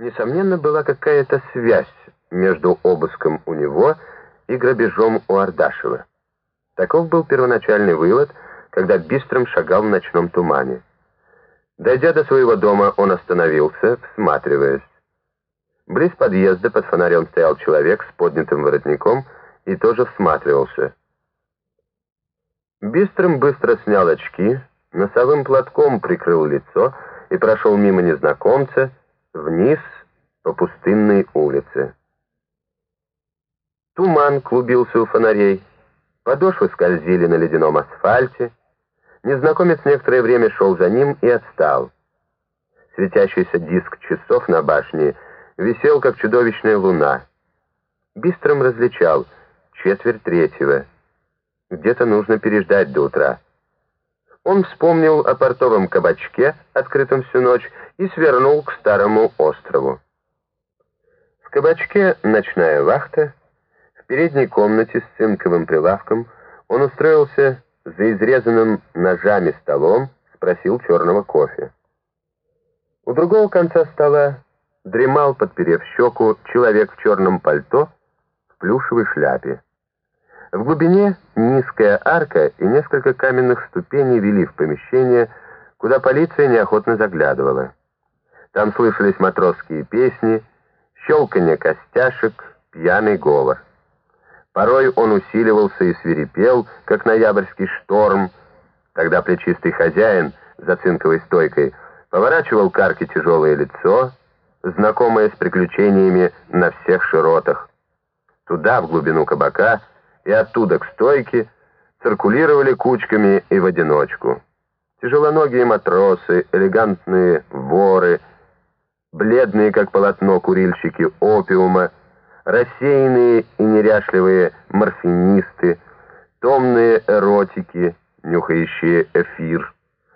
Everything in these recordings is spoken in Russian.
Несомненно, была какая-то связь между обыском у него и грабежом у Ардашева. Таков был первоначальный вывод, когда Бистром шагал в ночном тумане. Дойдя до своего дома, он остановился, всматриваясь. Близ подъезда под фонарем стоял человек с поднятым воротником и тоже всматривался. Бистрым быстро снял очки, носовым платком прикрыл лицо и прошел мимо незнакомца вниз по пустынной улице. Туман клубился у фонарей, подошвы скользили на ледяном асфальте. Незнакомец некоторое время шел за ним и отстал. Светящийся диск часов на башне висел, как чудовищная луна. Бистрым различал четверть третьего. Где-то нужно переждать до утра. Он вспомнил о портовом кабачке, открытом всю ночь, и свернул к старому острову. В кабачке ночная вахта. В передней комнате с цинковым прилавком он устроился за изрезанным ножами столом, спросил черного кофе. У другого конца стола дремал, подперев щеку, человек в черном пальто в плюшевой шляпе. В глубине низкая арка и несколько каменных ступеней вели в помещение, куда полиция неохотно заглядывала. Там слышались матросские песни, щелканье костяшек, пьяный говор. Порой он усиливался и свирепел, как ноябрьский шторм. Тогда плечистый хозяин за цинковой стойкой поворачивал к арке тяжелое лицо, знакомое с приключениями на всех широтах. Туда, в глубину кабака, и оттуда к стойке циркулировали кучками и в одиночку. Тяжелоногие матросы, элегантные воры, бледные, как полотно, курильщики опиума, рассеянные и неряшливые морфинисты, томные эротики, нюхающие эфир,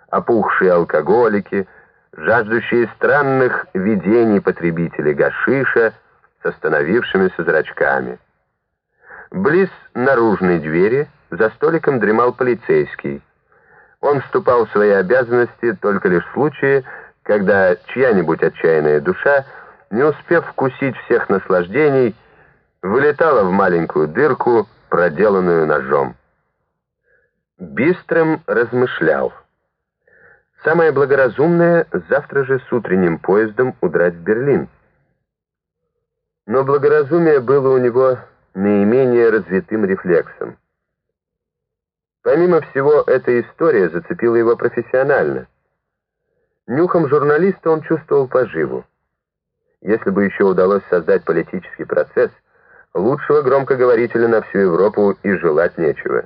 опухшие алкоголики, жаждущие странных видений потребители гашиша с остановившимися зрачками. Близ наружной двери за столиком дремал полицейский. Он вступал в свои обязанности только лишь в случае, когда чья-нибудь отчаянная душа, не успев вкусить всех наслаждений, вылетала в маленькую дырку, проделанную ножом. Бистрым размышлял. Самое благоразумное — завтра же с утренним поездом удрать в Берлин. Но благоразумие было у него наименее развитым рефлексом. Помимо всего, эта история зацепила его профессионально. Нюхом журналиста он чувствовал поживу. Если бы еще удалось создать политический процесс, лучшего громкоговорителя на всю Европу и желать нечего.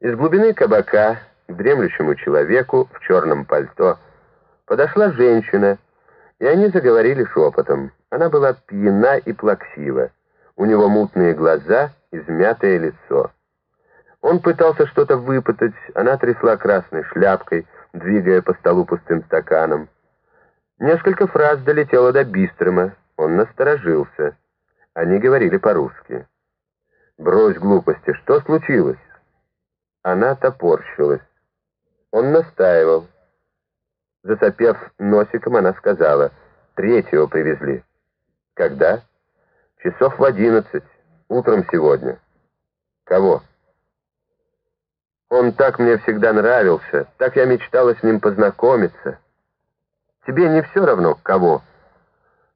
Из глубины кабака к дремлющему человеку в черном пальто подошла женщина, и они заговорили шепотом. Она была пьяна и плаксива. У него мутные глаза, измятое лицо. Он пытался что-то выпытать, она трясла красной шляпкой, двигая по столу пустым стаканом. Несколько фраз долетело до Бистрома, он насторожился. Они говорили по-русски. «Брось глупости, что случилось?» Она топорщилась. Он настаивал. Засопев носиком, она сказала, «Третьего привезли». «Когда?» Часов в одиннадцать, утром сегодня. Кого? Он так мне всегда нравился, так я мечтала с ним познакомиться. Тебе не все равно, кого?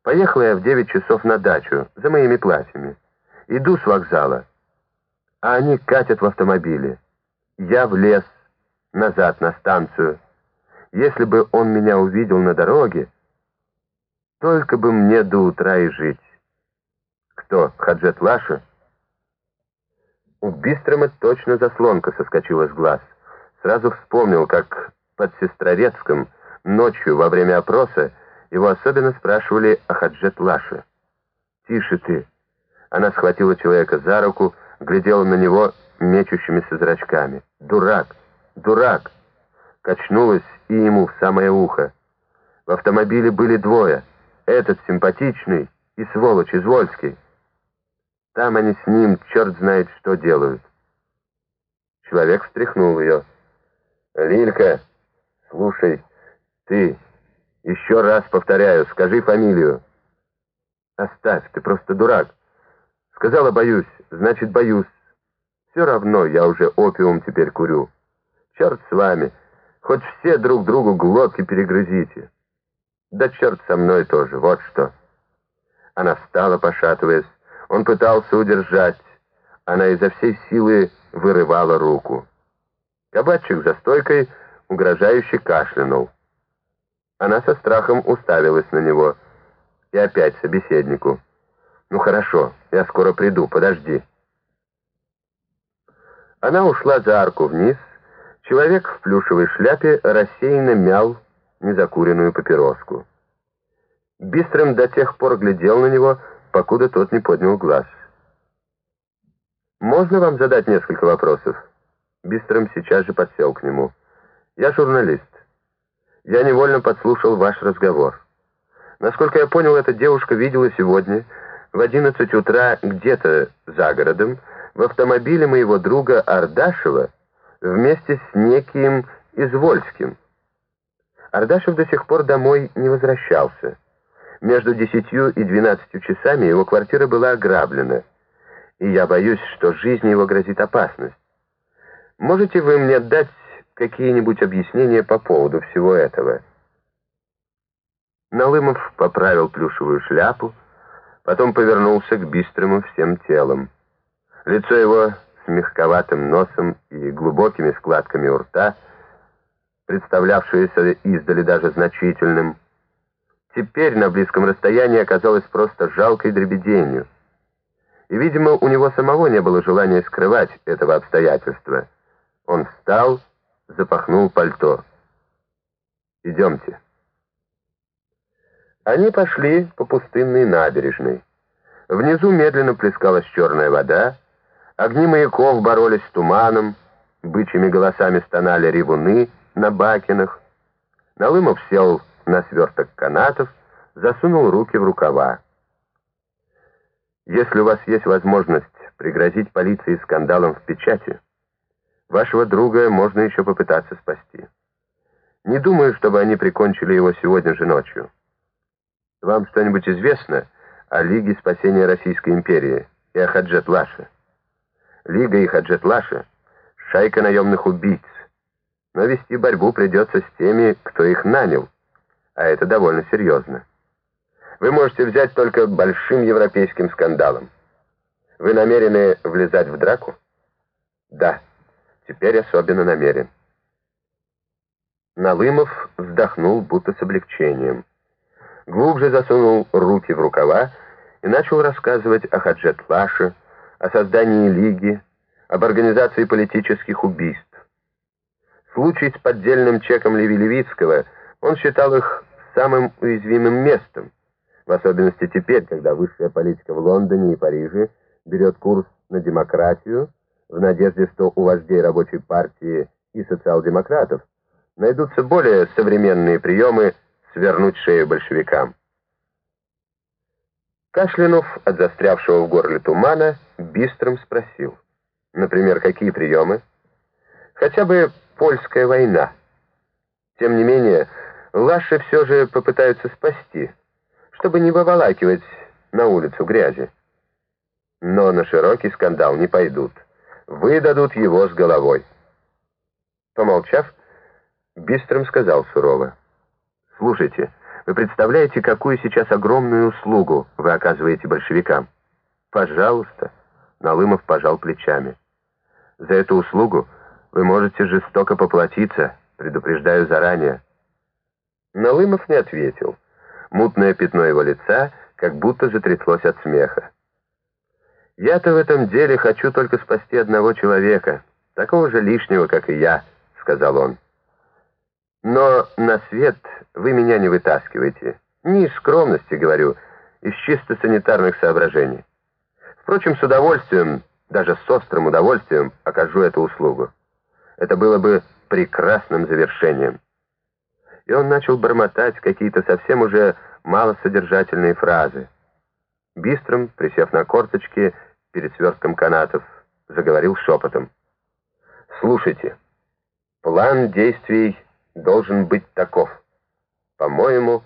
Поехала я в девять часов на дачу, за моими платьями. Иду с вокзала, а они катят в автомобиле. Я в лес, назад на станцию. Если бы он меня увидел на дороге, только бы мне до утра и жить. Кто, Хаджет Лаша? У Бистрома точно заслонка соскочила с глаз. Сразу вспомнил, как под Сестрорецком ночью во время опроса его особенно спрашивали о Хаджет Лаше. «Тише ты!» Она схватила человека за руку, глядела на него мечущимися зрачками. «Дурак! Дурак!» Качнулась и ему в самое ухо. В автомобиле были двое. Этот симпатичный и сволочь Извольский. Там они с ним черт знает что делают. Человек встряхнул ее. «Лилька, слушай, ты, Еще раз повторяю, скажи фамилию. Оставь, ты просто дурак. Сказала, боюсь, значит, боюсь. Все равно я уже опиум теперь курю. Черт с вами, хоть все друг другу глотки перегрызите. Да черт со мной тоже, вот что. Она встала, пошатываясь. Он пытался удержать. Она изо всей силы вырывала руку. Кабачик за стойкой угрожающе кашлянул. Она со страхом уставилась на него. И опять собеседнику. «Ну хорошо, я скоро приду, подожди». Она ушла за арку вниз. Человек в плюшевой шляпе рассеянно мял незакуренную папироску. Бистрым до тех пор глядел на него, покуда тот не поднял глаз. «Можно вам задать несколько вопросов?» Бистрым сейчас же подсел к нему. «Я журналист. Я невольно подслушал ваш разговор. Насколько я понял, эта девушка видела сегодня в 11 утра где-то за городом в автомобиле моего друга Ардашева вместе с неким Извольским. Ардашев до сих пор домой не возвращался. Между десятью и двенадцатью часами его квартира была ограблена, и я боюсь, что жизни его грозит опасность. Можете вы мне дать какие-нибудь объяснения по поводу всего этого?» Налымов поправил плюшевую шляпу, потом повернулся к Бистрому всем телом. Лицо его с мягковатым носом и глубокими складками у рта, представлявшееся издали даже значительным, теперь на близком расстоянии оказалось просто жалкой дребеденью. И, видимо, у него самого не было желания скрывать этого обстоятельства. Он встал, запахнул пальто. «Идемте». Они пошли по пустынной набережной. Внизу медленно плескалась черная вода, огни маяков боролись с туманом, бычьими голосами стонали ревуны на бакинах. Налымов сел на сверток канатов, засунул руки в рукава. Если у вас есть возможность пригрозить полиции скандалом в печати, вашего друга можно еще попытаться спасти. Не думаю, чтобы они прикончили его сегодня же ночью. Вам что-нибудь известно о Лиге спасения Российской империи и о Хаджет Лаше? Лига и Хаджет Лаше — шайка наемных убийц, но вести борьбу придется с теми, кто их нанял а это довольно серьезно. Вы можете взять только большим европейским скандалом. Вы намерены влезать в драку? Да, теперь особенно намерен. Налымов вздохнул, будто с облегчением. Глубже засунул руки в рукава и начал рассказывать о Хаджет Лаше, о создании лиги, об организации политических убийств. Случай с поддельным чеком Леви Левицкого, он считал их самым уязвимым местом, в особенности теперь, когда высшая политика в Лондоне и Париже берет курс на демократию, в надежде, что у вождей рабочей партии и социал-демократов найдутся более современные приемы свернуть шею большевикам. Кашлянув от застрявшего в горле тумана, Бистром спросил. Например, какие приемы? Хотя бы польская война. Тем не менее, Лаши все же попытаются спасти, чтобы не выволакивать на улицу грязи. Но на широкий скандал не пойдут. Выдадут его с головой. Помолчав, Бистром сказал сурово. «Слушайте, вы представляете, какую сейчас огромную услугу вы оказываете большевикам?» «Пожалуйста», — Налымов пожал плечами. «За эту услугу вы можете жестоко поплатиться, предупреждаю заранее». Налымов не ответил. Мутное пятно его лица как будто затряслось от смеха. «Я-то в этом деле хочу только спасти одного человека, такого же лишнего, как и я», — сказал он. «Но на свет вы меня не вытаскиваете. Не из скромности, говорю, из чисто санитарных соображений. Впрочем, с удовольствием, даже с острым удовольствием, окажу эту услугу. Это было бы прекрасным завершением» и он начал бормотать какие-то совсем уже малосодержательные фразы. Бистрым, присев на корточки перед свертком канатов, заговорил шепотом. «Слушайте, план действий должен быть таков. По-моему,